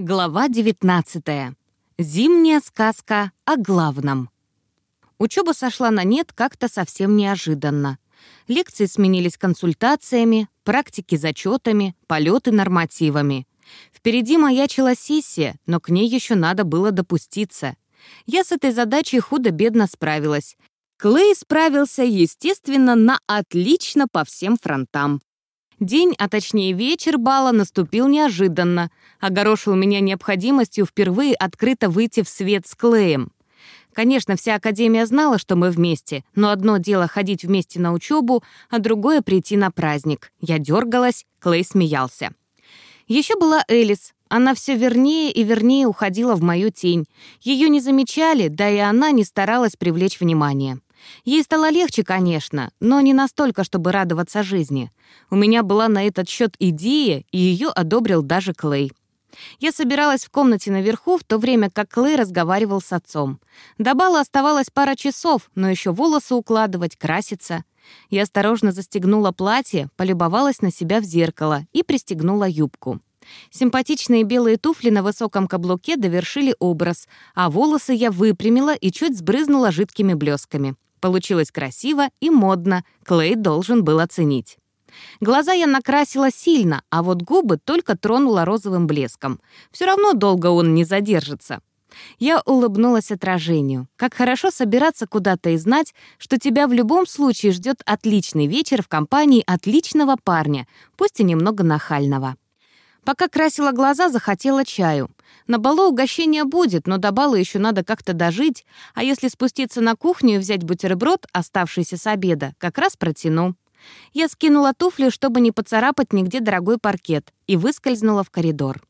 Глава 19. Зимняя сказка о главном. Учеба сошла на нет как-то совсем неожиданно. Лекции сменились консультациями, практики зачетами, полеты нормативами. Впереди маячила сессия, но к ней еще надо было допуститься. Я с этой задачей худо-бедно справилась. Клей справился, естественно, на отлично по всем фронтам. День, а точнее вечер бала наступил неожиданно, огорошил меня необходимостью впервые открыто выйти в свет с Клеем. Конечно, вся Академия знала, что мы вместе, но одно дело ходить вместе на учебу, а другое — прийти на праздник. Я дергалась, Клей смеялся. Еще была Элис. Она все вернее и вернее уходила в мою тень. Ее не замечали, да и она не старалась привлечь внимание. Ей стало легче, конечно, но не настолько, чтобы радоваться жизни. У меня была на этот счет идея, и ее одобрил даже Клей. Я собиралась в комнате наверху, в то время как Клей разговаривал с отцом. До бала оставалось пара часов, но еще волосы укладывать, краситься. Я осторожно застегнула платье, полюбовалась на себя в зеркало и пристегнула юбку. Симпатичные белые туфли на высоком каблуке довершили образ, а волосы я выпрямила и чуть сбрызнула жидкими блесками. Получилось красиво и модно, Клей должен был оценить. Глаза я накрасила сильно, а вот губы только тронула розовым блеском. Все равно долго он не задержится. Я улыбнулась отражению. Как хорошо собираться куда-то и знать, что тебя в любом случае ждет отличный вечер в компании отличного парня, пусть и немного нахального. Пока красила глаза, захотела чаю. На балу угощение будет, но до бала еще надо как-то дожить, а если спуститься на кухню и взять бутерброд, оставшийся с обеда, как раз протяну. Я скинула туфли, чтобы не поцарапать нигде дорогой паркет, и выскользнула в коридор.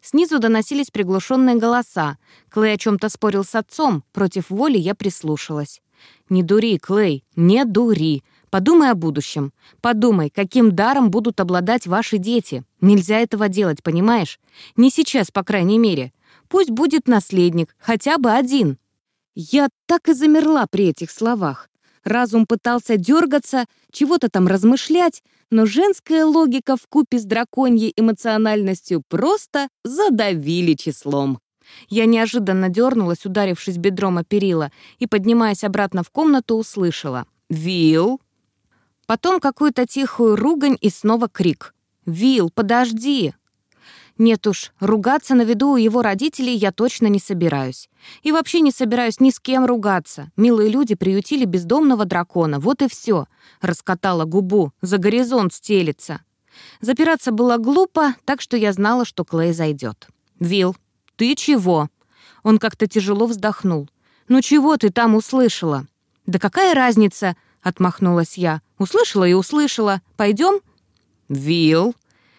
Снизу доносились приглушенные голоса. Клей о чем-то спорил с отцом, против воли я прислушалась. «Не дури, Клей, не дури. Подумай о будущем. Подумай, каким даром будут обладать ваши дети. Нельзя этого делать, понимаешь? Не сейчас, по крайней мере. Пусть будет наследник, хотя бы один. Я так и замерла при этих словах. Разум пытался дергаться, чего-то там размышлять, но женская логика в купе с драконьей эмоциональностью просто задавили числом. Я неожиданно дернулась, ударившись бедром о перила, и, поднимаясь обратно в комнату, услышала. «Вилл!» Потом какую-то тихую ругань и снова крик. «Вил, подожди!» Нет уж, ругаться на виду у его родителей я точно не собираюсь. И вообще не собираюсь ни с кем ругаться. Милые люди приютили бездомного дракона, вот и все. Раскатала губу, за горизонт стелится. Запираться было глупо, так что я знала, что Клей зайдет. «Вил, ты чего?» Он как-то тяжело вздохнул. «Ну чего ты там услышала?» «Да какая разница?» — отмахнулась я. «Услышала и услышала. Пойдем?» «Вилл!»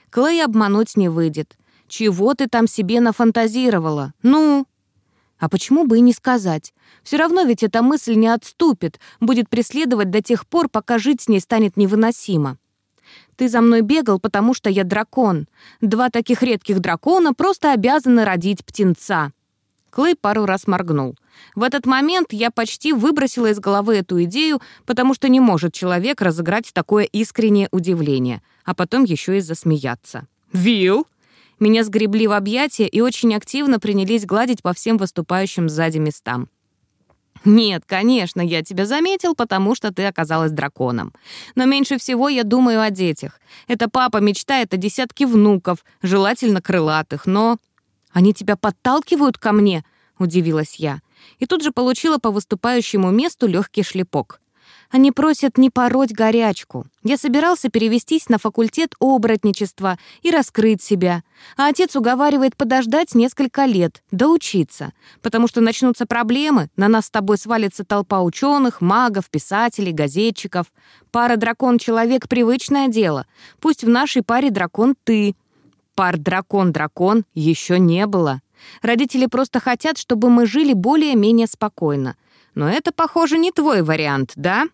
«Клей обмануть не выйдет. Чего ты там себе нафантазировала? Ну?» А почему бы и не сказать? Все равно ведь эта мысль не отступит, будет преследовать до тех пор, пока жить с ней станет невыносимо. Ты за мной бегал, потому что я дракон. Два таких редких дракона просто обязаны родить птенца. Клей пару раз моргнул. В этот момент я почти выбросила из головы эту идею, потому что не может человек разыграть такое искреннее удивление, а потом еще и засмеяться. «Вилл?» Меня сгребли в объятия и очень активно принялись гладить по всем выступающим сзади местам. «Нет, конечно, я тебя заметил, потому что ты оказалась драконом. Но меньше всего я думаю о детях. Это папа мечтает о десятке внуков, желательно крылатых, но...» «Они тебя подталкивают ко мне?» — удивилась я. И тут же получила по выступающему месту легкий шлепок. Они просят не пороть горячку. Я собирался перевестись на факультет оборотничества и раскрыть себя. А отец уговаривает подождать несколько лет, доучиться. Потому что начнутся проблемы, на нас с тобой свалится толпа ученых, магов, писателей, газетчиков. Пара дракон-человек — привычное дело. Пусть в нашей паре дракон ты. Пар дракон-дракон еще не было. Родители просто хотят, чтобы мы жили более-менее спокойно. Но это, похоже, не твой вариант, да?»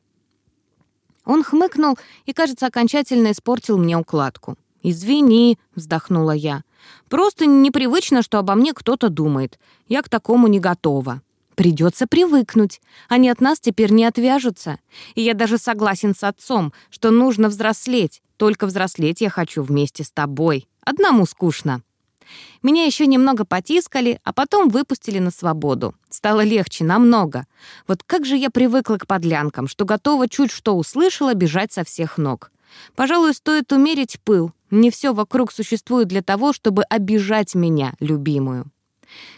Он хмыкнул и, кажется, окончательно испортил мне укладку. «Извини», — вздохнула я. «Просто непривычно, что обо мне кто-то думает. Я к такому не готова». Придется привыкнуть. Они от нас теперь не отвяжутся. И я даже согласен с отцом, что нужно взрослеть. Только взрослеть я хочу вместе с тобой. Одному скучно. Меня еще немного потискали, а потом выпустили на свободу. Стало легче, намного. Вот как же я привыкла к подлянкам, что готова чуть что услышала бежать со всех ног. Пожалуй, стоит умерить пыл. Не все вокруг существует для того, чтобы обижать меня, любимую.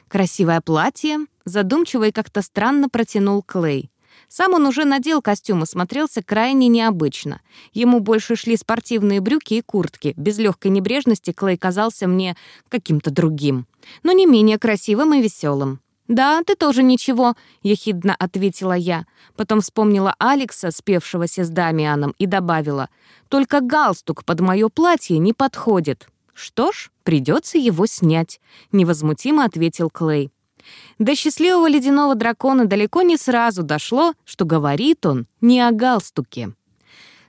Красивое платье, задумчиво и как-то странно протянул Клей. Сам он уже надел костюм и смотрелся крайне необычно. Ему больше шли спортивные брюки и куртки. Без легкой небрежности Клей казался мне каким-то другим, но не менее красивым и веселым. «Да, ты тоже ничего», — ехидно ответила я. Потом вспомнила Алекса, спевшегося с Дамианом, и добавила, «Только галстук под мое платье не подходит». «Что ж, придется его снять», — невозмутимо ответил Клей. До счастливого ледяного дракона далеко не сразу дошло, что говорит он не о галстуке.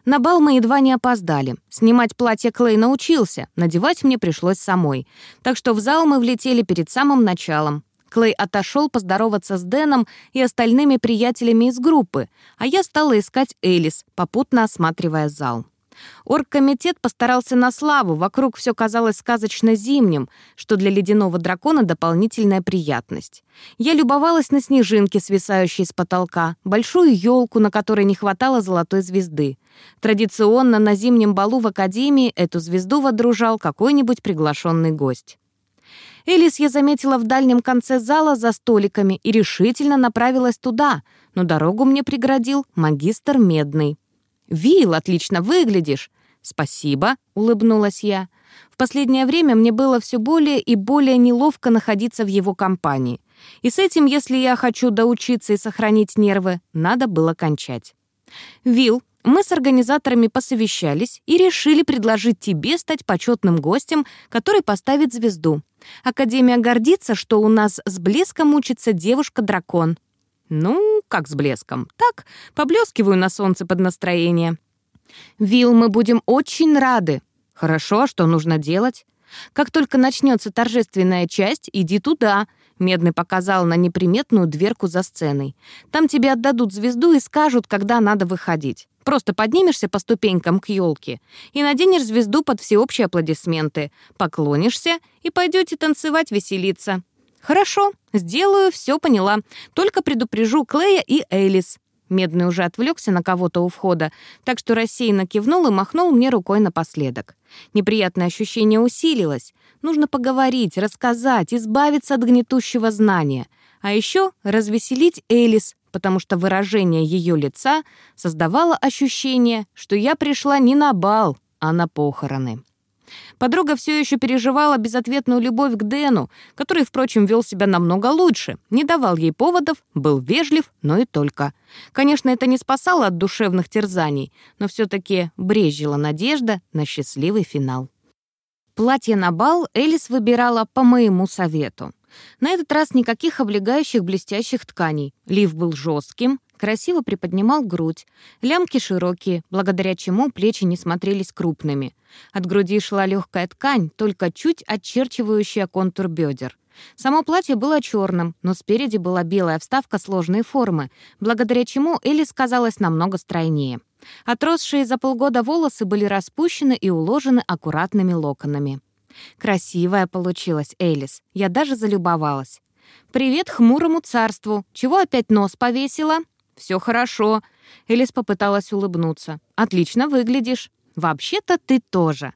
На бал мы едва не опоздали. Снимать платье Клей научился, надевать мне пришлось самой. Так что в зал мы влетели перед самым началом. Клей отошел поздороваться с Дэном и остальными приятелями из группы, а я стала искать Элис, попутно осматривая зал. Оргкомитет постарался на славу, вокруг все казалось сказочно зимним, что для ледяного дракона дополнительная приятность. Я любовалась на снежинки, свисающие с потолка, большую елку, на которой не хватало золотой звезды. Традиционно на зимнем балу в академии эту звезду водружал какой-нибудь приглашенный гость. Элис я заметила в дальнем конце зала за столиками и решительно направилась туда, но дорогу мне преградил магистр Медный. «Вил, отлично выглядишь!» «Спасибо», — улыбнулась я. В последнее время мне было все более и более неловко находиться в его компании. И с этим, если я хочу доучиться и сохранить нервы, надо было кончать. «Вил, мы с организаторами посовещались и решили предложить тебе стать почетным гостем, который поставит звезду. Академия гордится, что у нас с блеском учится девушка-дракон». «Ну, как с блеском? Так, поблескиваю на солнце под настроение». «Вил, мы будем очень рады». «Хорошо, а что нужно делать?» «Как только начнется торжественная часть, иди туда», — Медный показал на неприметную дверку за сценой. «Там тебе отдадут звезду и скажут, когда надо выходить. Просто поднимешься по ступенькам к елке и наденешь звезду под всеобщие аплодисменты, поклонишься и пойдете танцевать, веселиться. «Хорошо, сделаю, все поняла. Только предупрежу Клея и Элис». Медный уже отвлекся на кого-то у входа, так что рассеянно кивнул и махнул мне рукой напоследок. Неприятное ощущение усилилось. Нужно поговорить, рассказать, избавиться от гнетущего знания. А еще развеселить Элис, потому что выражение ее лица создавало ощущение, что я пришла не на бал, а на похороны. Подруга все еще переживала безответную любовь к Дэну, который, впрочем, вел себя намного лучше, не давал ей поводов, был вежлив, но и только. Конечно, это не спасало от душевных терзаний, но все-таки брежила надежда на счастливый финал. Платье на бал Элис выбирала по моему совету. На этот раз никаких облегающих блестящих тканей. Лиф был жестким, красиво приподнимал грудь, лямки широкие, благодаря чему плечи не смотрелись крупными. От груди шла легкая ткань, только чуть очерчивающая контур бедер. Само платье было черным, но спереди была белая вставка сложной формы, благодаря чему Элис казалась намного стройнее. Отросшие за полгода волосы были распущены и уложены аккуратными локонами. Красивая получилась Элис, я даже залюбовалась. «Привет хмурому царству! Чего опять нос повесила?» «Все хорошо». Элис попыталась улыбнуться. «Отлично выглядишь. Вообще-то ты тоже.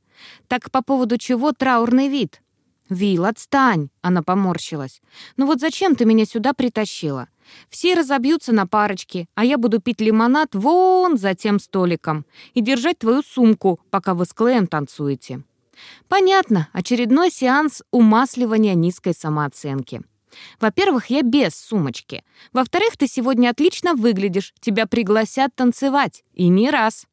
Так по поводу чего траурный вид?» «Вил, отстань!» — она поморщилась. «Ну вот зачем ты меня сюда притащила? Все разобьются на парочки, а я буду пить лимонад вон за тем столиком и держать твою сумку, пока вы с Клеем танцуете». «Понятно. Очередной сеанс умасливания низкой самооценки. Во-первых, я без сумочки. Во-вторых, ты сегодня отлично выглядишь, тебя пригласят танцевать. И не раз».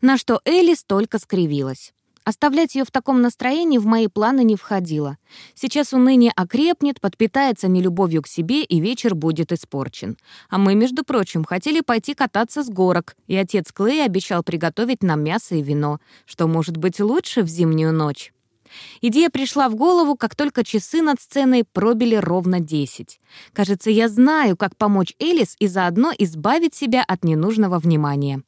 На что Элис только скривилась. Оставлять ее в таком настроении в мои планы не входило. Сейчас уныние окрепнет, подпитается нелюбовью к себе, и вечер будет испорчен. А мы, между прочим, хотели пойти кататься с горок, и отец Клей обещал приготовить нам мясо и вино, что может быть лучше в зимнюю ночь. Идея пришла в голову, как только часы над сценой пробили ровно 10. Кажется, я знаю, как помочь Элис и заодно избавить себя от ненужного внимания.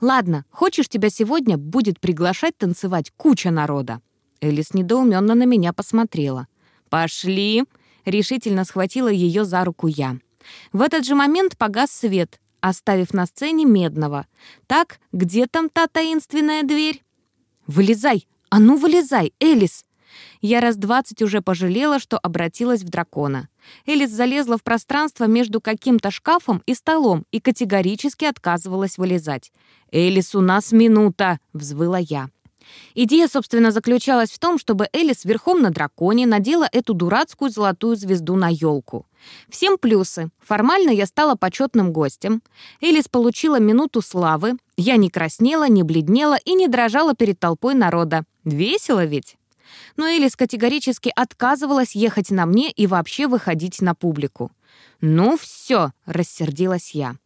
«Ладно, хочешь, тебя сегодня будет приглашать танцевать куча народа?» Элис недоуменно на меня посмотрела. «Пошли!» — решительно схватила ее за руку я. В этот же момент погас свет, оставив на сцене Медного. «Так, где там та таинственная дверь?» «Вылезай! А ну, вылезай, Элис!» Я раз двадцать уже пожалела, что обратилась в дракона. Элис залезла в пространство между каким-то шкафом и столом и категорически отказывалась вылезать. «Элис, у нас минута!» — взвыла я. Идея, собственно, заключалась в том, чтобы Элис верхом на драконе надела эту дурацкую золотую звезду на елку. Всем плюсы. Формально я стала почетным гостем. Элис получила минуту славы. Я не краснела, не бледнела и не дрожала перед толпой народа. Весело ведь? Но Элис категорически отказывалась ехать на мне и вообще выходить на публику. «Ну все», — рассердилась я.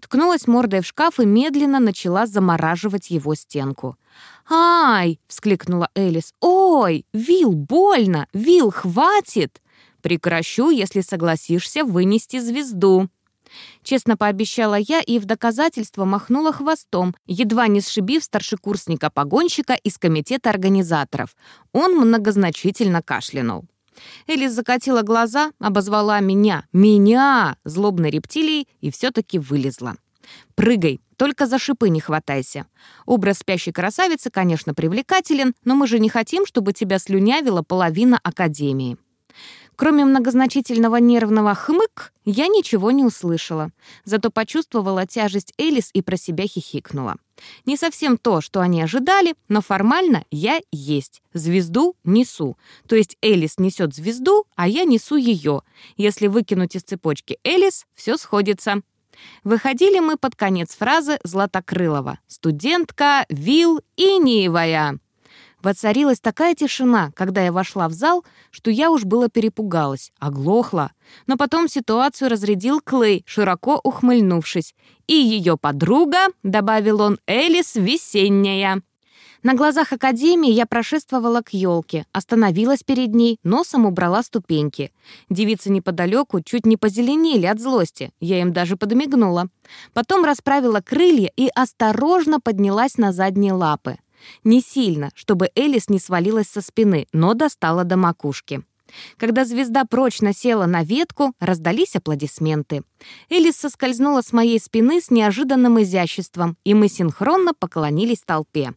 Ткнулась мордой в шкаф и медленно начала замораживать его стенку. «Ай!» — вскликнула Элис. «Ой! Вил, больно! Вил, хватит!» «Прекращу, если согласишься вынести звезду». Честно пообещала я и в доказательство махнула хвостом, едва не сшибив старшекурсника-погонщика из комитета организаторов. Он многозначительно кашлянул. Элис закатила глаза, обозвала меня, меня, злобной рептилией, и все-таки вылезла. «Прыгай, только за шипы не хватайся. Образ спящей красавицы, конечно, привлекателен, но мы же не хотим, чтобы тебя слюнявила половина Академии». Кроме многозначительного нервного «хмык», я ничего не услышала. Зато почувствовала тяжесть Элис и про себя хихикнула. Не совсем то, что они ожидали, но формально я есть. Звезду несу. То есть Элис несет звезду, а я несу ее. Если выкинуть из цепочки Элис, все сходится. Выходили мы под конец фразы Златокрылова «Студентка, вил и Ниевая». Воцарилась такая тишина, когда я вошла в зал, что я уж было перепугалась, оглохла. Но потом ситуацию разрядил Клей, широко ухмыльнувшись. «И ее подруга», — добавил он, — «Элис Весенняя». На глазах Академии я прошествовала к елке, остановилась перед ней, носом убрала ступеньки. Девицы неподалеку чуть не позеленели от злости, я им даже подмигнула. Потом расправила крылья и осторожно поднялась на задние лапы. Не сильно, чтобы Элис не свалилась со спины, но достала до макушки. Когда звезда прочно села на ветку, раздались аплодисменты. Элис соскользнула с моей спины с неожиданным изяществом, и мы синхронно поклонились толпе.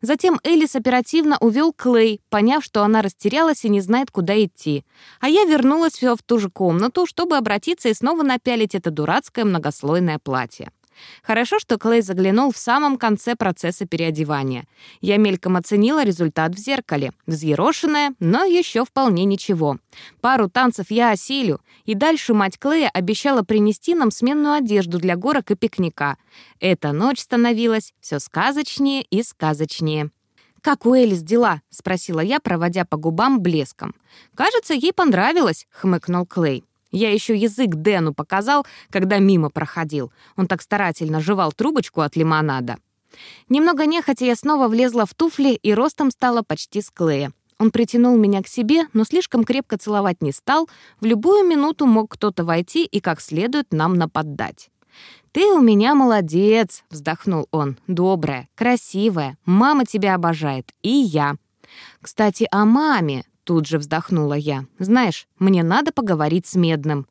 Затем Элис оперативно увел Клей, поняв, что она растерялась и не знает, куда идти. А я вернулась в ту же комнату, чтобы обратиться и снова напялить это дурацкое многослойное платье. Хорошо, что Клей заглянул в самом конце процесса переодевания. Я мельком оценила результат в зеркале. Взъерошенная, но еще вполне ничего. Пару танцев я осилю, и дальше мать Клея обещала принести нам сменную одежду для горок и пикника. Эта ночь становилась все сказочнее и сказочнее. «Как у Элис дела?» — спросила я, проводя по губам блеском. «Кажется, ей понравилось», — хмыкнул Клей. Я еще язык Дэну показал, когда мимо проходил. Он так старательно жевал трубочку от лимонада. Немного нехотя я снова влезла в туфли и ростом стала почти с Клея. Он притянул меня к себе, но слишком крепко целовать не стал. В любую минуту мог кто-то войти и как следует нам нападать. «Ты у меня молодец», — вздохнул он. «Добрая, красивая, мама тебя обожает, и я». «Кстати, о маме», Тут же вздохнула я. «Знаешь, мне надо поговорить с Медным».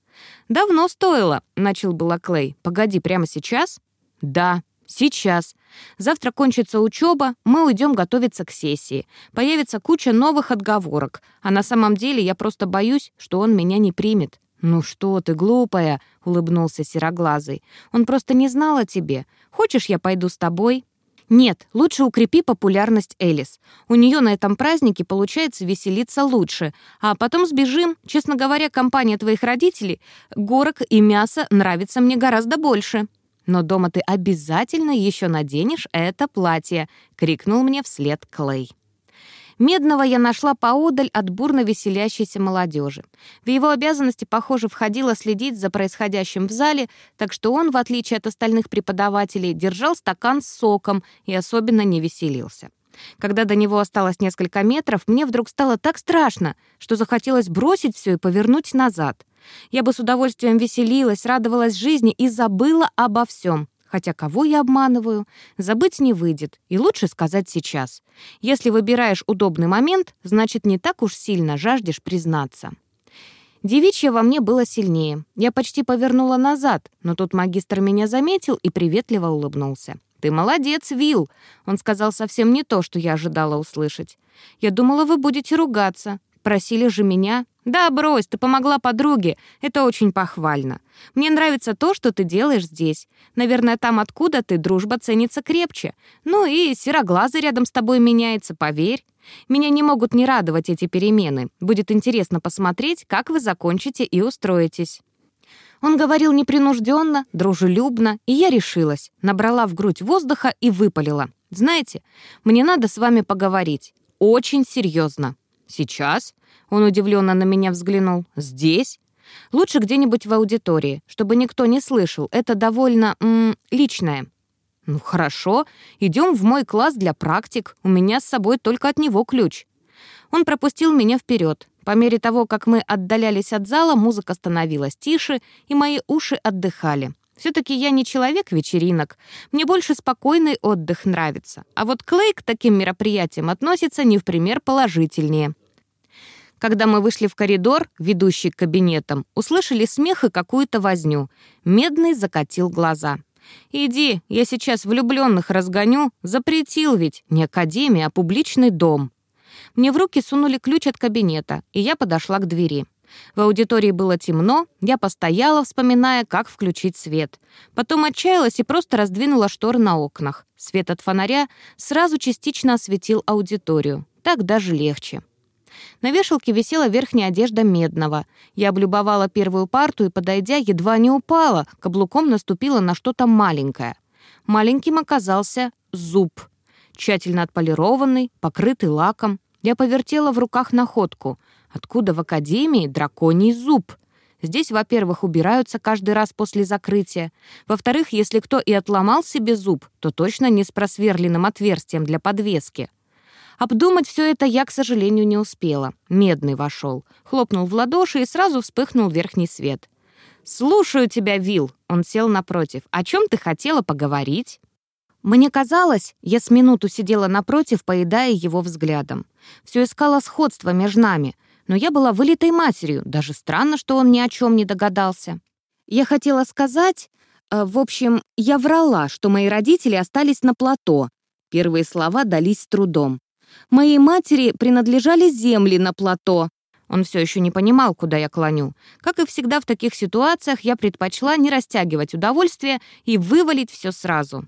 «Давно стоило», — начал было Клей. «Погоди, прямо сейчас?» «Да, сейчас. Завтра кончится учеба, мы уйдем готовиться к сессии. Появится куча новых отговорок. А на самом деле я просто боюсь, что он меня не примет». «Ну что ты, глупая», — улыбнулся Сероглазый. «Он просто не знал о тебе. Хочешь, я пойду с тобой?» Нет, лучше укрепи популярность Элис. У нее на этом празднике получается веселиться лучше. А потом сбежим. Честно говоря, компания твоих родителей, горок и мясо нравится мне гораздо больше. Но дома ты обязательно еще наденешь это платье, крикнул мне вслед Клей. Медного я нашла поодаль от бурно веселящейся молодежи. В его обязанности, похоже, входило следить за происходящим в зале, так что он, в отличие от остальных преподавателей, держал стакан с соком и особенно не веселился. Когда до него осталось несколько метров, мне вдруг стало так страшно, что захотелось бросить все и повернуть назад. Я бы с удовольствием веселилась, радовалась жизни и забыла обо всем. Хотя кого я обманываю? Забыть не выйдет, и лучше сказать сейчас. Если выбираешь удобный момент, значит, не так уж сильно жаждешь признаться. Девичье во мне было сильнее. Я почти повернула назад, но тут магистр меня заметил и приветливо улыбнулся. «Ты молодец, Вил. Он сказал совсем не то, что я ожидала услышать. «Я думала, вы будете ругаться. Просили же меня». «Да, брось, ты помогла подруге. Это очень похвально. Мне нравится то, что ты делаешь здесь. Наверное, там, откуда ты, дружба ценится крепче. Ну и сероглазый рядом с тобой меняется, поверь. Меня не могут не радовать эти перемены. Будет интересно посмотреть, как вы закончите и устроитесь». Он говорил непринужденно, дружелюбно, и я решилась, набрала в грудь воздуха и выпалила. «Знаете, мне надо с вами поговорить. Очень серьезно». «Сейчас?» — он удивленно на меня взглянул. «Здесь?» «Лучше где-нибудь в аудитории, чтобы никто не слышал. Это довольно м, личное». «Ну хорошо, идем в мой класс для практик. У меня с собой только от него ключ». Он пропустил меня вперед. По мере того, как мы отдалялись от зала, музыка становилась тише, и мои уши отдыхали. Все-таки я не человек вечеринок. Мне больше спокойный отдых нравится. А вот Клей к таким мероприятиям относится не в пример положительнее. Когда мы вышли в коридор, ведущий к кабинетам, услышали смех и какую-то возню. Медный закатил глаза. «Иди, я сейчас влюбленных разгоню. Запретил ведь. Не академия, а публичный дом». Мне в руки сунули ключ от кабинета, и я подошла к двери. В аудитории было темно, я постояла, вспоминая, как включить свет. Потом отчаялась и просто раздвинула шторы на окнах. Свет от фонаря сразу частично осветил аудиторию. Так даже легче. На вешалке висела верхняя одежда Медного. Я облюбовала первую парту и, подойдя, едва не упала, каблуком наступила на что-то маленькое. Маленьким оказался зуб. Тщательно отполированный, покрытый лаком. Я повертела в руках находку. Откуда в академии драконий зуб? Здесь, во-первых, убираются каждый раз после закрытия. Во-вторых, если кто и отломал себе зуб, то точно не с просверленным отверстием для подвески. Обдумать все это я, к сожалению, не успела. Медный вошел, хлопнул в ладоши и сразу вспыхнул верхний свет. «Слушаю тебя, Вил. Он сел напротив. «О чем ты хотела поговорить?» Мне казалось, я с минуту сидела напротив, поедая его взглядом. Все искала сходство между нами, но я была вылитой матерью, даже странно, что он ни о чем не догадался. Я хотела сказать... Э, в общем, я врала, что мои родители остались на плато. Первые слова дались с трудом. Моей матери принадлежали земли на плато. Он все еще не понимал, куда я клоню. Как и всегда в таких ситуациях, я предпочла не растягивать удовольствие и вывалить все сразу.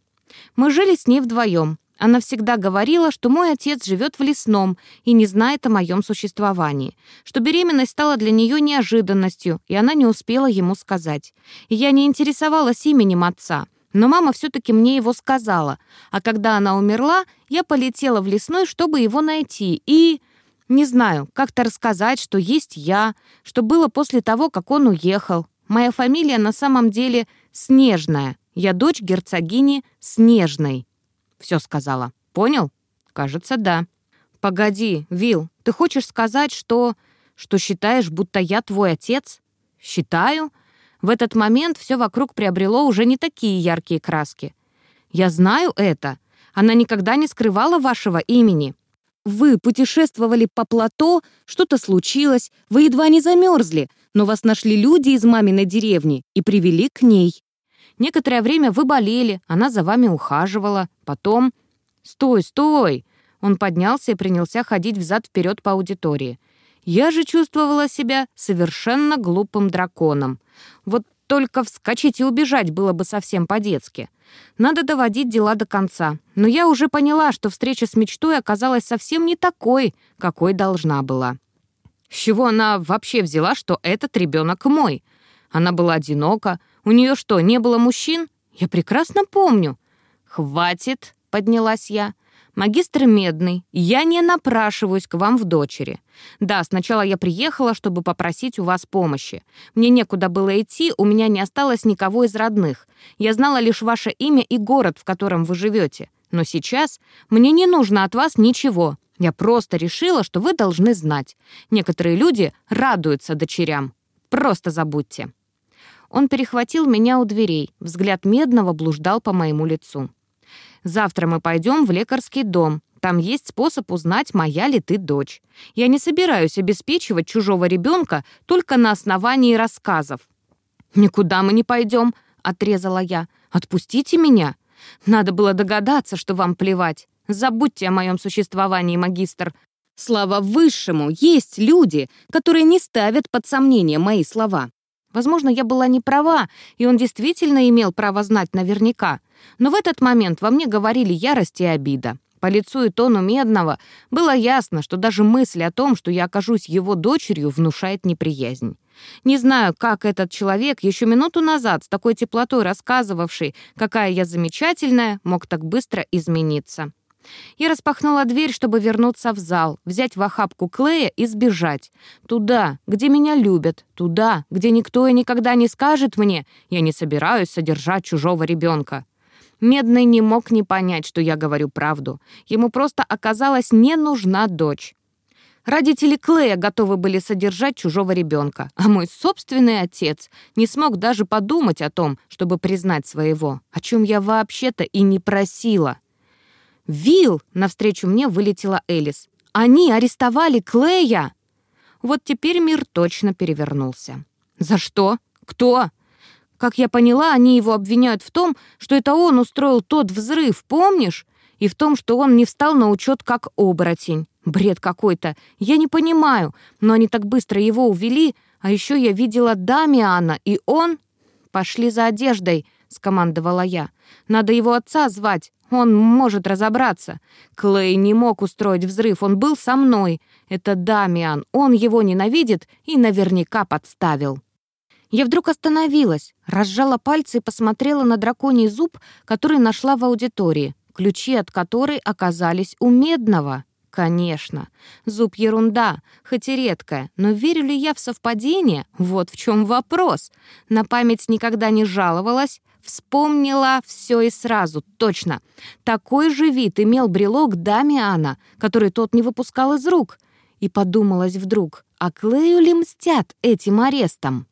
Мы жили с ней вдвоем. Она всегда говорила, что мой отец живет в лесном и не знает о моем существовании, что беременность стала для нее неожиданностью, и она не успела ему сказать. И я не интересовалась именем отца, но мама все-таки мне его сказала, а когда она умерла, я полетела в лесной, чтобы его найти, и... Не знаю, как-то рассказать, что есть я, что было после того, как он уехал. Моя фамилия на самом деле Снежная. Я дочь герцогини Снежной. Все сказала. Понял? Кажется, да. Погоди, Вил, ты хочешь сказать, что... Что считаешь, будто я твой отец? Считаю. В этот момент все вокруг приобрело уже не такие яркие краски. Я знаю это. Она никогда не скрывала вашего имени. Вы путешествовали по плато, что-то случилось, вы едва не замерзли, но вас нашли люди из маминой деревни и привели к ней. Некоторое время вы болели, она за вами ухаживала. Потом... Стой, стой! Он поднялся и принялся ходить взад-вперед по аудитории. Я же чувствовала себя совершенно глупым драконом. Вот только вскочить и убежать было бы совсем по-детски. Надо доводить дела до конца. Но я уже поняла, что встреча с мечтой оказалась совсем не такой, какой должна была. С чего она вообще взяла, что этот ребенок мой? Она была одинока, у нее что, не было мужчин? Я прекрасно помню. Хватит, поднялась я. «Магистр Медный, я не напрашиваюсь к вам в дочери. Да, сначала я приехала, чтобы попросить у вас помощи. Мне некуда было идти, у меня не осталось никого из родных. Я знала лишь ваше имя и город, в котором вы живете. Но сейчас мне не нужно от вас ничего. Я просто решила, что вы должны знать. Некоторые люди радуются дочерям. Просто забудьте». Он перехватил меня у дверей, взгляд медного блуждал по моему лицу. «Завтра мы пойдем в лекарский дом. Там есть способ узнать, моя ли ты дочь. Я не собираюсь обеспечивать чужого ребенка только на основании рассказов». «Никуда мы не пойдем», — отрезала я. «Отпустите меня. Надо было догадаться, что вам плевать. Забудьте о моем существовании, магистр. Слава высшему, есть люди, которые не ставят под сомнение мои слова. Возможно, я была не права, и он действительно имел право знать наверняка. Но в этот момент во мне говорили ярость и обида. По лицу и тону Медного было ясно, что даже мысль о том, что я окажусь его дочерью, внушает неприязнь. Не знаю, как этот человек, еще минуту назад с такой теплотой рассказывавший, какая я замечательная, мог так быстро измениться. Я распахнула дверь, чтобы вернуться в зал, взять в охапку Клея и сбежать. Туда, где меня любят, туда, где никто и никогда не скажет мне, я не собираюсь содержать чужого ребенка. Медный не мог не понять, что я говорю правду. Ему просто оказалась не нужна дочь. Родители Клея готовы были содержать чужого ребенка, а мой собственный отец не смог даже подумать о том, чтобы признать своего, о чем я вообще-то и не просила. «Вилл!» — навстречу мне вылетела Элис. «Они арестовали Клея!» Вот теперь мир точно перевернулся. «За что? Кто?» Как я поняла, они его обвиняют в том, что это он устроил тот взрыв, помнишь? И в том, что он не встал на учет как оборотень. Бред какой-то. Я не понимаю, но они так быстро его увели, а еще я видела Дамиана, и он... «Пошли за одеждой», — скомандовала я. «Надо его отца звать. Он может разобраться. Клей не мог устроить взрыв, он был со мной. Это Дамиан, он его ненавидит и наверняка подставил. Я вдруг остановилась, разжала пальцы и посмотрела на драконий зуб, который нашла в аудитории, ключи от которой оказались у Медного. Конечно, зуб ерунда, хоть и редкая, но верю ли я в совпадение? Вот в чем вопрос. На память никогда не жаловалась, Вспомнила все и сразу, точно. Такой же вид имел брелок Дамиана, который тот не выпускал из рук. И подумалась вдруг, а Клею ли мстят этим арестом?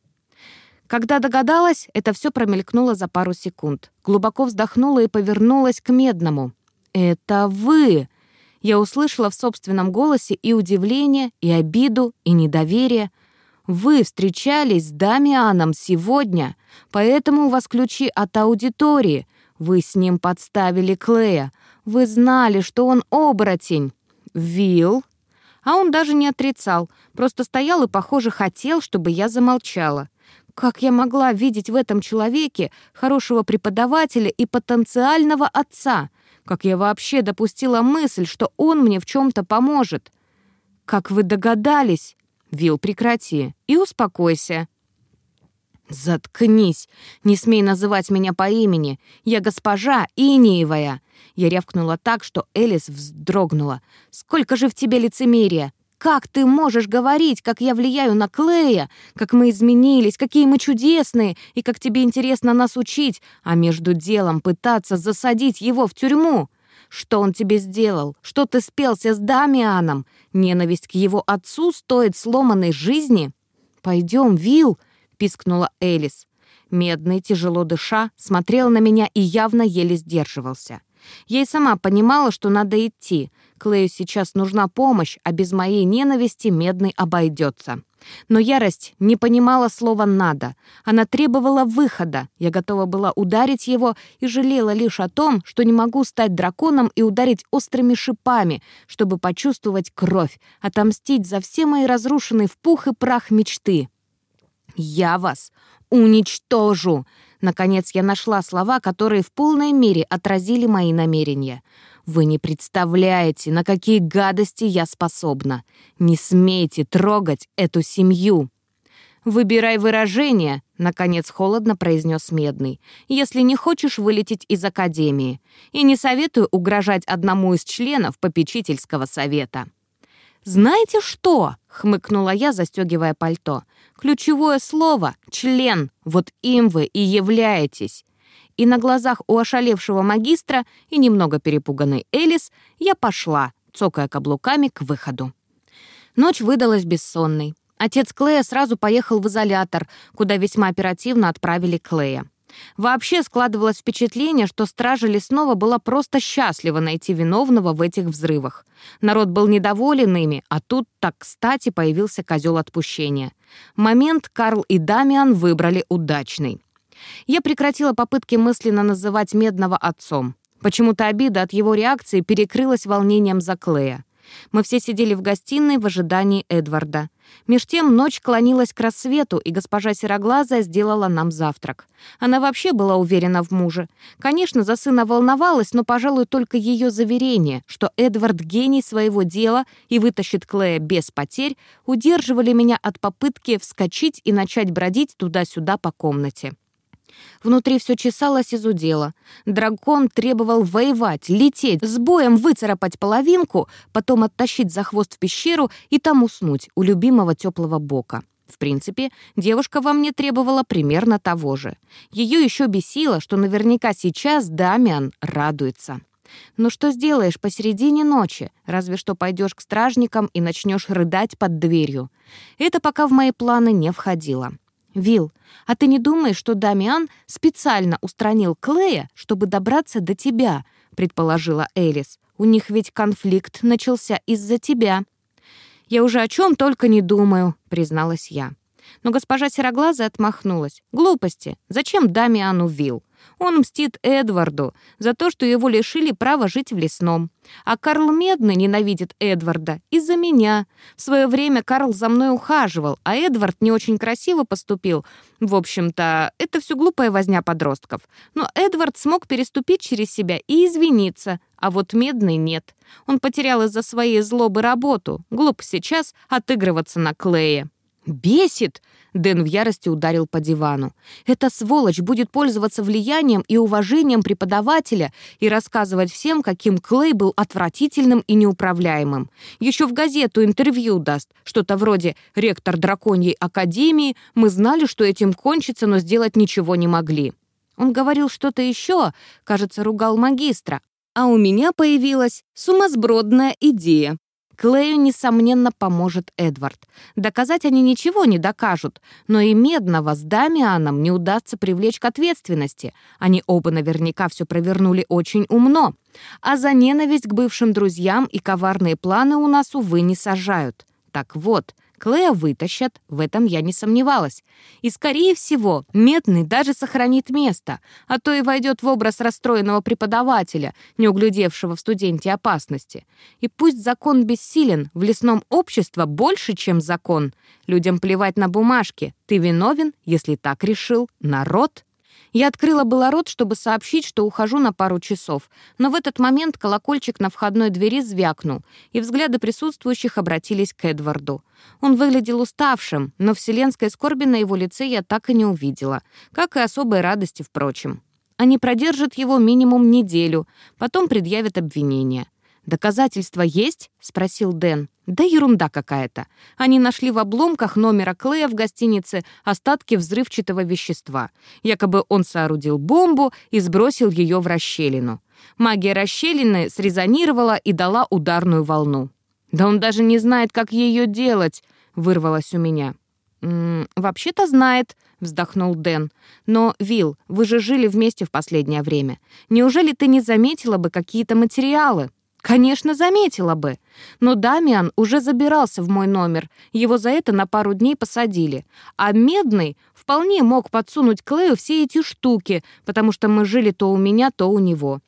Когда догадалась, это все промелькнуло за пару секунд. Глубоко вздохнула и повернулась к Медному. «Это вы!» Я услышала в собственном голосе и удивление, и обиду, и недоверие. Вы встречались с Дамианом сегодня, поэтому у вас ключи от аудитории. Вы с ним подставили Клея. Вы знали, что он оборотень. Вил? А он даже не отрицал, просто стоял и, похоже, хотел, чтобы я замолчала. Как я могла видеть в этом человеке хорошего преподавателя и потенциального отца? Как я вообще допустила мысль, что он мне в чем-то поможет? Как вы догадались? Вил, прекрати и успокойся». «Заткнись! Не смей называть меня по имени! Я госпожа Иниевая!» Я рявкнула так, что Элис вздрогнула. «Сколько же в тебе лицемерия! Как ты можешь говорить, как я влияю на Клея, как мы изменились, какие мы чудесные, и как тебе интересно нас учить, а между делом пытаться засадить его в тюрьму? Что он тебе сделал? Что ты спелся с Дамианом? Ненависть к его отцу стоит сломанной жизни? Пойдем, Вил, пискнула Элис. Медный, тяжело дыша, смотрел на меня и явно еле сдерживался. И сама понимала, что надо идти. Клею сейчас нужна помощь, а без моей ненависти Медный обойдется. Но ярость не понимала слова «надо». Она требовала выхода. Я готова была ударить его и жалела лишь о том, что не могу стать драконом и ударить острыми шипами, чтобы почувствовать кровь, отомстить за все мои разрушенные в пух и прах мечты. «Я вас уничтожу!» Наконец я нашла слова, которые в полной мере отразили мои намерения — вы не представляете, на какие гадости я способна. Не смейте трогать эту семью. «Выбирай выражение», — наконец холодно произнес Медный, «если не хочешь вылететь из Академии. И не советую угрожать одному из членов попечительского совета». «Знаете что?» — хмыкнула я, застегивая пальто. «Ключевое слово — член. Вот им вы и являетесь и на глазах у ошалевшего магистра и немного перепуганной Элис я пошла, цокая каблуками, к выходу. Ночь выдалась бессонной. Отец Клея сразу поехал в изолятор, куда весьма оперативно отправили Клея. Вообще складывалось впечатление, что стража лесного была просто счастлива найти виновного в этих взрывах. Народ был недоволен ими, а тут так кстати появился козел отпущения. Момент Карл и Дамиан выбрали удачный. Я прекратила попытки мысленно называть Медного отцом. Почему-то обида от его реакции перекрылась волнением за Клея. Мы все сидели в гостиной в ожидании Эдварда. Меж тем ночь клонилась к рассвету, и госпожа Сероглазая сделала нам завтрак. Она вообще была уверена в муже. Конечно, за сына волновалась, но, пожалуй, только ее заверение, что Эдвард гений своего дела и вытащит Клея без потерь, удерживали меня от попытки вскочить и начать бродить туда-сюда по комнате. Внутри все чесалось и зудело. Дракон требовал воевать, лететь, с боем выцарапать половинку, потом оттащить за хвост в пещеру и там уснуть у любимого теплого бока. В принципе, девушка во мне требовала примерно того же. Ее еще бесило, что наверняка сейчас Дамиан радуется. Но что сделаешь посередине ночи? Разве что пойдешь к стражникам и начнешь рыдать под дверью. Это пока в мои планы не входило. «Вил, а ты не думаешь, что Дамиан специально устранил Клея, чтобы добраться до тебя?» — предположила Элис. «У них ведь конфликт начался из-за тебя». «Я уже о чем только не думаю», — призналась я. Но госпожа Сероглазая отмахнулась. «Глупости. Зачем Дамиану Вил? Он мстит Эдварду за то, что его лишили права жить в лесном. А Карл Медный ненавидит Эдварда из-за меня. В свое время Карл за мной ухаживал, а Эдвард не очень красиво поступил. В общем-то, это все глупая возня подростков. Но Эдвард смог переступить через себя и извиниться, а вот Медный нет. Он потерял из-за своей злобы работу. Глупо сейчас отыгрываться на Клее. «Бесит!» — Дэн в ярости ударил по дивану. «Эта сволочь будет пользоваться влиянием и уважением преподавателя и рассказывать всем, каким Клей был отвратительным и неуправляемым. Еще в газету интервью даст, что-то вроде «Ректор драконьей академии», мы знали, что этим кончится, но сделать ничего не могли». Он говорил что-то еще, кажется, ругал магистра, а у меня появилась сумасбродная идея. Клею, несомненно, поможет Эдвард. Доказать они ничего не докажут, но и Медного с Дамианом не удастся привлечь к ответственности. Они оба наверняка все провернули очень умно. А за ненависть к бывшим друзьям и коварные планы у нас, увы, не сажают. Так вот, Клея вытащат, в этом я не сомневалась. И, скорее всего, Медный даже сохранит место, а то и войдет в образ расстроенного преподавателя, не углядевшего в студенте опасности. И пусть закон бессилен, в лесном обществе больше, чем закон. Людям плевать на бумажки. Ты виновен, если так решил народ. Я открыла было рот, чтобы сообщить, что ухожу на пару часов, но в этот момент колокольчик на входной двери звякнул, и взгляды присутствующих обратились к Эдварду. Он выглядел уставшим, но вселенской скорби на его лице я так и не увидела, как и особой радости, впрочем. Они продержат его минимум неделю, потом предъявят обвинение. «Доказательства есть?» — спросил Дэн. «Да ерунда какая-то. Они нашли в обломках номера Клея в гостинице остатки взрывчатого вещества. Якобы он соорудил бомбу и сбросил ее в расщелину. Магия расщелины срезонировала и дала ударную волну. «Да он даже не знает, как ее делать», — вырвалось у меня. «Вообще-то знает», — вздохнул Дэн. «Но, Вил, вы же жили вместе в последнее время. Неужели ты не заметила бы какие-то материалы?» Конечно, заметила бы. Но Дамиан уже забирался в мой номер. Его за это на пару дней посадили. А Медный вполне мог подсунуть Клею все эти штуки, потому что мы жили то у меня, то у него.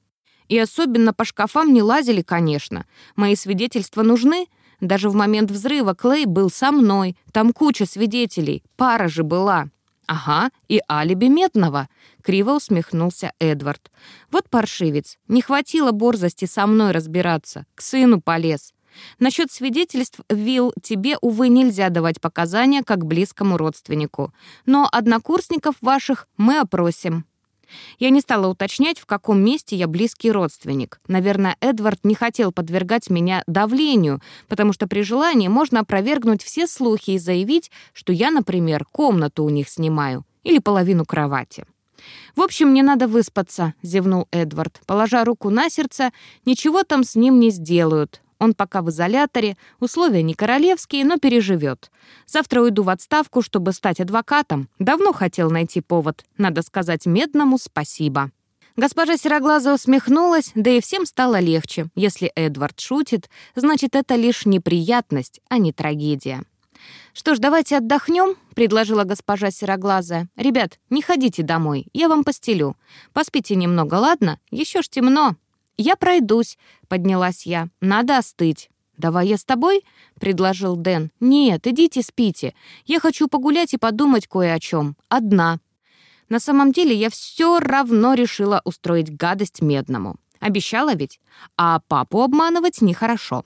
И особенно по шкафам не лазили, конечно. Мои свидетельства нужны. Даже в момент взрыва Клей был со мной. Там куча свидетелей. Пара же была. «Ага, и алиби Медного», — криво усмехнулся Эдвард. «Вот паршивец, не хватило борзости со мной разбираться, к сыну полез. Насчет свидетельств, Вил, тебе, увы, нельзя давать показания как близкому родственнику. Но однокурсников ваших мы опросим». Я не стала уточнять, в каком месте я близкий родственник. Наверное, Эдвард не хотел подвергать меня давлению, потому что при желании можно опровергнуть все слухи и заявить, что я, например, комнату у них снимаю или половину кровати. «В общем, мне надо выспаться», — зевнул Эдвард. Положа руку на сердце, ничего там с ним не сделают. Он пока в изоляторе, условия не королевские, но переживет. Завтра уйду в отставку, чтобы стать адвокатом. Давно хотел найти повод. Надо сказать Медному спасибо. Госпожа Сероглаза усмехнулась, да и всем стало легче. Если Эдвард шутит, значит, это лишь неприятность, а не трагедия. «Что ж, давайте отдохнем», — предложила госпожа Сероглазая. «Ребят, не ходите домой, я вам постелю. Поспите немного, ладно? Еще ж темно». «Я пройдусь», — поднялась я. «Надо остыть». «Давай я с тобой?» — предложил Дэн. «Нет, идите спите. Я хочу погулять и подумать кое о чем. Одна». На самом деле я все равно решила устроить гадость Медному. Обещала ведь? А папу обманывать нехорошо.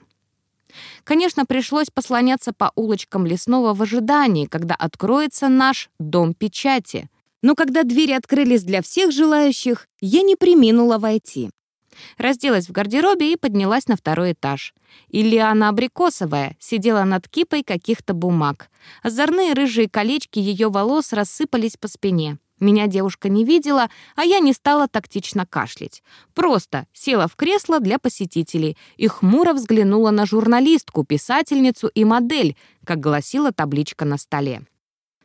Конечно, пришлось послоняться по улочкам лесного в ожидании, когда откроется наш дом печати. Но когда двери открылись для всех желающих, я не приминула войти. Разделась в гардеробе и поднялась на второй этаж. Ильяна Абрикосовая сидела над кипой каких-то бумаг. Озорные рыжие колечки ее волос рассыпались по спине. Меня девушка не видела, а я не стала тактично кашлять. Просто села в кресло для посетителей и хмуро взглянула на журналистку, писательницу и модель, как гласила табличка на столе.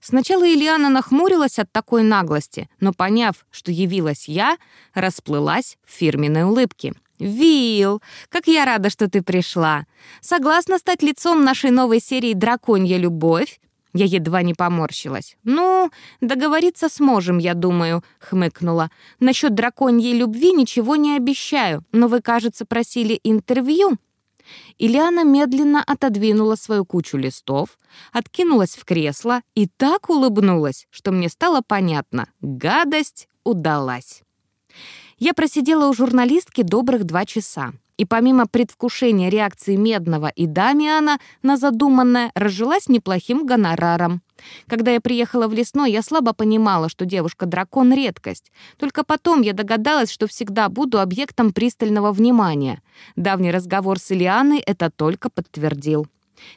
Сначала Ильяна нахмурилась от такой наглости, но, поняв, что явилась я, расплылась в фирменной улыбке. «Вилл, как я рада, что ты пришла! Согласна стать лицом нашей новой серии «Драконья любовь»?» Я едва не поморщилась. «Ну, договориться сможем, я думаю», — хмыкнула. «Насчет драконьей любви ничего не обещаю, но вы, кажется, просили интервью». Ильяна медленно отодвинула свою кучу листов, откинулась в кресло и так улыбнулась, что мне стало понятно — гадость удалась. Я просидела у журналистки добрых два часа и помимо предвкушения реакции Медного и Дамиана на задуманное, разжилась неплохим гонораром. Когда я приехала в лесной, я слабо понимала, что девушка-дракон — редкость. Только потом я догадалась, что всегда буду объектом пристального внимания. Давний разговор с Ильяной это только подтвердил.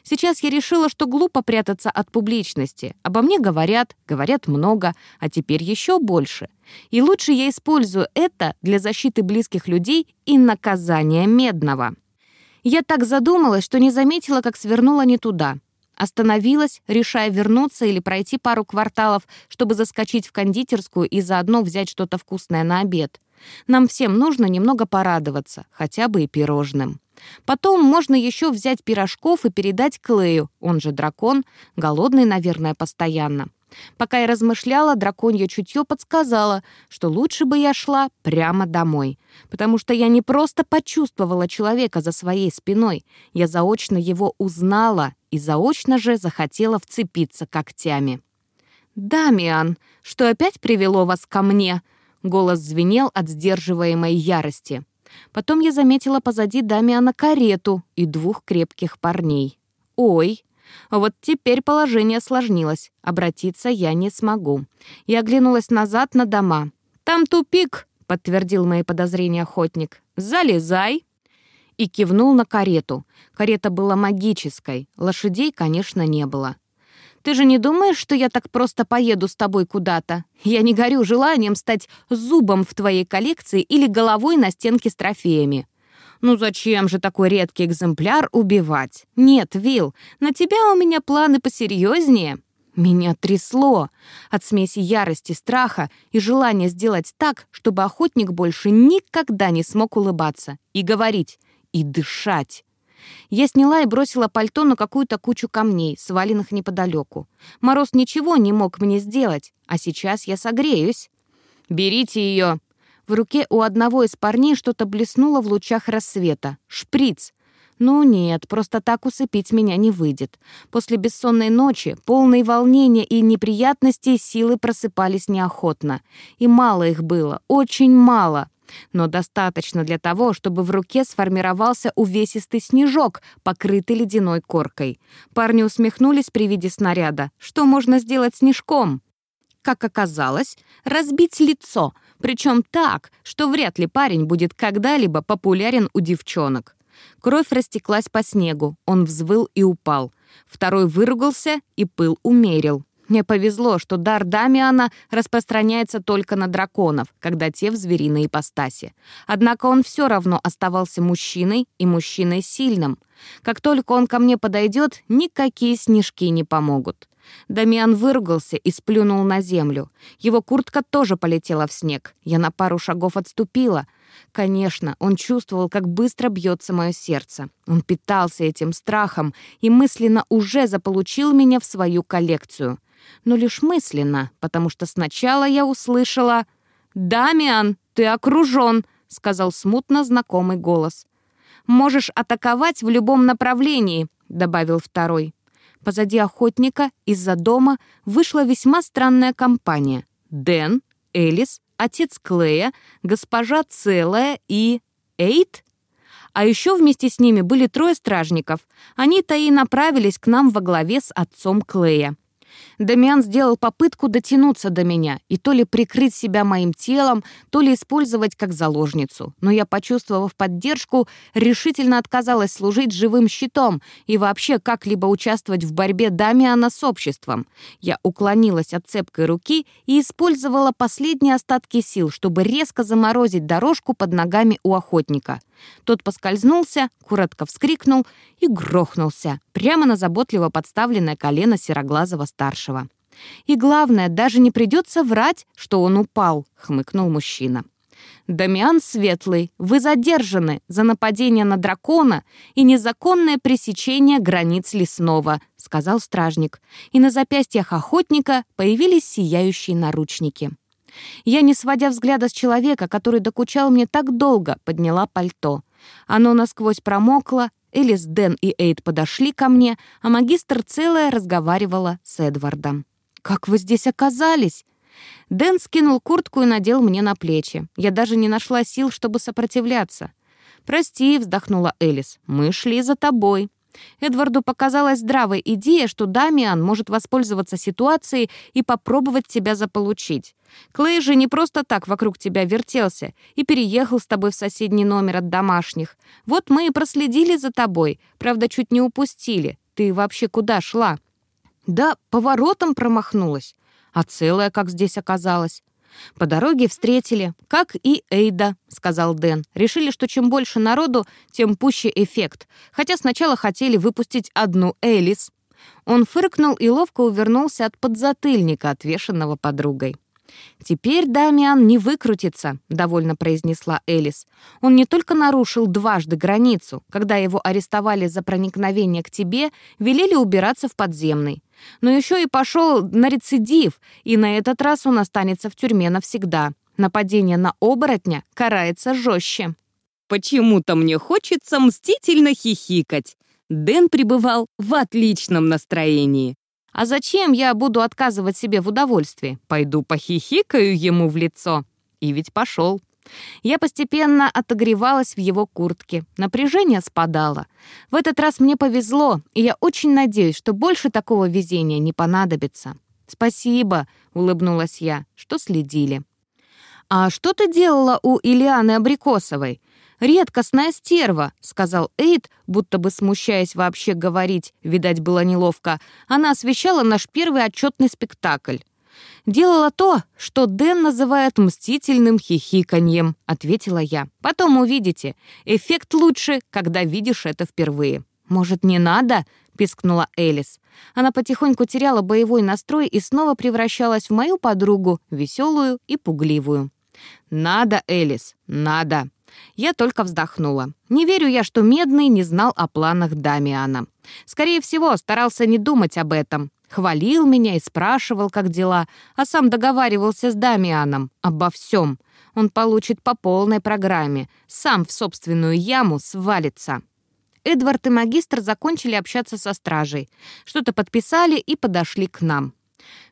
Сейчас я решила, что глупо прятаться от публичности. Обо мне говорят, говорят много, а теперь еще больше. И лучше я использую это для защиты близких людей и наказания Медного. Я так задумалась, что не заметила, как свернула не туда. Остановилась, решая вернуться или пройти пару кварталов, чтобы заскочить в кондитерскую и заодно взять что-то вкусное на обед. Нам всем нужно немного порадоваться, хотя бы и пирожным. Потом можно еще взять пирожков и передать Клею, он же дракон, голодный, наверное, постоянно. Пока я размышляла, драконье чутье подсказала, что лучше бы я шла прямо домой, потому что я не просто почувствовала человека за своей спиной, я заочно его узнала и заочно же захотела вцепиться когтями. «Дамиан, что опять привело вас ко мне?» Голос звенел от сдерживаемой ярости. Потом я заметила позади Дамиана карету и двух крепких парней. «Ой!» Вот теперь положение осложнилось. Обратиться я не смогу. Я оглянулась назад на дома. «Там тупик», — подтвердил мои подозрения охотник. «Залезай!» И кивнул на карету. Карета была магической. Лошадей, конечно, не было. Ты же не думаешь, что я так просто поеду с тобой куда-то? Я не горю желанием стать зубом в твоей коллекции или головой на стенке с трофеями. Ну зачем же такой редкий экземпляр убивать? Нет, Вил, на тебя у меня планы посерьезнее. Меня трясло от смеси ярости, страха и желания сделать так, чтобы охотник больше никогда не смог улыбаться и говорить, и дышать. Я сняла и бросила пальто на какую-то кучу камней, сваленных неподалеку. Мороз ничего не мог мне сделать, а сейчас я согреюсь. «Берите ее!» В руке у одного из парней что-то блеснуло в лучах рассвета. Шприц. Ну нет, просто так усыпить меня не выйдет. После бессонной ночи, полной волнения и неприятностей, силы просыпались неохотно. И мало их было, очень мало но достаточно для того, чтобы в руке сформировался увесистый снежок, покрытый ледяной коркой. Парни усмехнулись при виде снаряда. Что можно сделать снежком? Как оказалось, разбить лицо, причем так, что вряд ли парень будет когда-либо популярен у девчонок. Кровь растеклась по снегу, он взвыл и упал. Второй выругался и пыл умерил. Мне повезло, что дар Дамиана распространяется только на драконов, когда те в звериной ипостаси. Однако он все равно оставался мужчиной и мужчиной сильным. Как только он ко мне подойдет, никакие снежки не помогут. Дамиан выругался и сплюнул на землю. Его куртка тоже полетела в снег. Я на пару шагов отступила. Конечно, он чувствовал, как быстро бьется мое сердце. Он питался этим страхом и мысленно уже заполучил меня в свою коллекцию. Но лишь мысленно, потому что сначала я услышала «Дамиан, ты окружен», — сказал смутно знакомый голос. «Можешь атаковать в любом направлении», — добавил второй. Позади охотника из-за дома вышла весьма странная компания. Дэн, Элис, отец Клея, госпожа Целая и... Эйт? А еще вместе с ними были трое стражников. Они-то и направились к нам во главе с отцом Клея. Дамиан сделал попытку дотянуться до меня и то ли прикрыть себя моим телом, то ли использовать как заложницу. Но я, почувствовав поддержку, решительно отказалась служить живым щитом и вообще как-либо участвовать в борьбе Дамиана с обществом. Я уклонилась от цепкой руки и использовала последние остатки сил, чтобы резко заморозить дорожку под ногами у охотника. Тот поскользнулся, коротко вскрикнул и грохнулся прямо на заботливо подставленное колено Сероглазого-старшего. «И главное, даже не придется врать, что он упал», — хмыкнул мужчина. «Дамиан Светлый, вы задержаны за нападение на дракона и незаконное пресечение границ лесного», — сказал стражник. И на запястьях охотника появились сияющие наручники. Я, не сводя взгляда с человека, который докучал мне так долго, подняла пальто. Оно насквозь промокло, Элис, Дэн и Эйд подошли ко мне, а магистр целая разговаривала с Эдвардом. «Как вы здесь оказались?» Дэн скинул куртку и надел мне на плечи. Я даже не нашла сил, чтобы сопротивляться. «Прости», — вздохнула Элис, — «мы шли за тобой». Эдварду показалась здравой идея, что Дамиан может воспользоваться ситуацией и попробовать тебя заполучить. Клей же не просто так вокруг тебя вертелся и переехал с тобой в соседний номер от домашних. Вот мы и проследили за тобой, правда, чуть не упустили. Ты вообще куда шла? Да, поворотом промахнулась. А целая как здесь оказалась? По дороге встретили, как и Эйда, сказал Дэн. Решили, что чем больше народу, тем пуще эффект. Хотя сначала хотели выпустить одну Элис. Он фыркнул и ловко увернулся от подзатыльника, отвешенного подругой. «Теперь Дамиан не выкрутится», — довольно произнесла Элис. «Он не только нарушил дважды границу. Когда его арестовали за проникновение к тебе, велели убираться в подземный. Но еще и пошел на рецидив, и на этот раз он останется в тюрьме навсегда. Нападение на оборотня карается жестче». «Почему-то мне хочется мстительно хихикать». Дэн пребывал в отличном настроении. А зачем я буду отказывать себе в удовольствии? Пойду похихикаю ему в лицо. И ведь пошел. Я постепенно отогревалась в его куртке. Напряжение спадало. В этот раз мне повезло, и я очень надеюсь, что больше такого везения не понадобится. «Спасибо», — улыбнулась я, — что следили. «А что ты делала у Ильяны Абрикосовой? «Редкостная стерва», — сказал Эйд, будто бы смущаясь вообще говорить, видать, было неловко. Она освещала наш первый отчетный спектакль. «Делала то, что Дэн называет мстительным хихиканьем», — ответила я. «Потом увидите. Эффект лучше, когда видишь это впервые». «Может, не надо?» — пискнула Элис. Она потихоньку теряла боевой настрой и снова превращалась в мою подругу, веселую и пугливую. «Надо, Элис, надо!» Я только вздохнула. Не верю я, что Медный не знал о планах Дамиана. Скорее всего, старался не думать об этом. Хвалил меня и спрашивал, как дела, а сам договаривался с Дамианом обо всем. Он получит по полной программе, сам в собственную яму свалится. Эдвард и магистр закончили общаться со стражей. Что-то подписали и подошли к нам.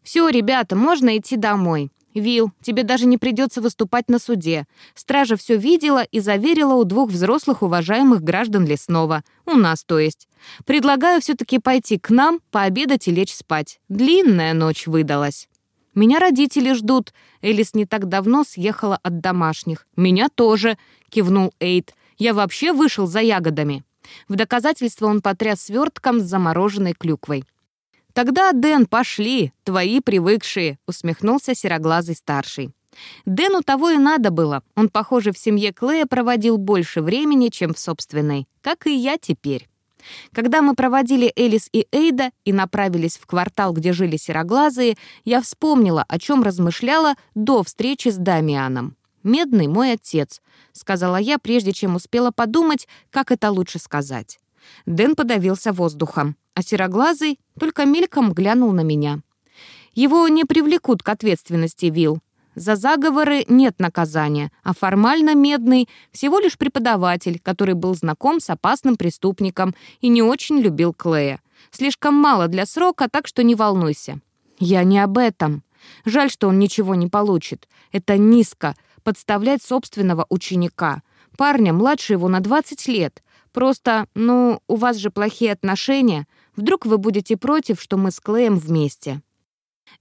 «Все, ребята, можно идти домой. «Вил, тебе даже не придется выступать на суде. Стража все видела и заверила у двух взрослых уважаемых граждан лесного. У нас, то есть. Предлагаю все-таки пойти к нам, пообедать и лечь спать. Длинная ночь выдалась». «Меня родители ждут». Элис не так давно съехала от домашних. «Меня тоже», — кивнул Эйд. «Я вообще вышел за ягодами». В доказательство он потряс свертком с замороженной клюквой. «Тогда, Дэн, пошли, твои привыкшие», — усмехнулся сероглазый старший. Дэну того и надо было. Он, похоже, в семье Клея проводил больше времени, чем в собственной, как и я теперь. Когда мы проводили Элис и Эйда и направились в квартал, где жили сероглазые, я вспомнила, о чем размышляла до встречи с Дамианом. «Медный мой отец», — сказала я, прежде чем успела подумать, как это лучше сказать. Дэн подавился воздухом, а сероглазый только мельком глянул на меня. «Его не привлекут к ответственности, Вил. За заговоры нет наказания, а формально Медный — всего лишь преподаватель, который был знаком с опасным преступником и не очень любил Клея. Слишком мало для срока, так что не волнуйся. Я не об этом. Жаль, что он ничего не получит. Это низко — подставлять собственного ученика. Парня младше его на 20 лет. Просто, ну, у вас же плохие отношения. Вдруг вы будете против, что мы с Клеем вместе?»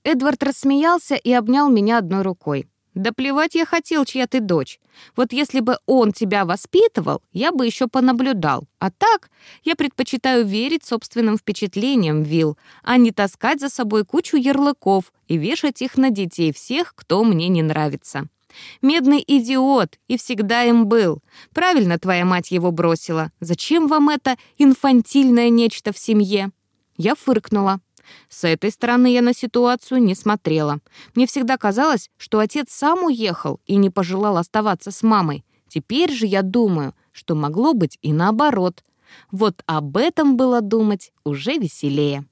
Эдвард рассмеялся и обнял меня одной рукой. «Да плевать я хотел, чья ты дочь. Вот если бы он тебя воспитывал, я бы еще понаблюдал. А так, я предпочитаю верить собственным впечатлениям, Вил, а не таскать за собой кучу ярлыков и вешать их на детей всех, кто мне не нравится. Медный идиот и всегда им был. Правильно твоя мать его бросила. Зачем вам это инфантильное нечто в семье?» Я фыркнула. С этой стороны я на ситуацию не смотрела. Мне всегда казалось, что отец сам уехал и не пожелал оставаться с мамой. Теперь же я думаю, что могло быть и наоборот. Вот об этом было думать уже веселее.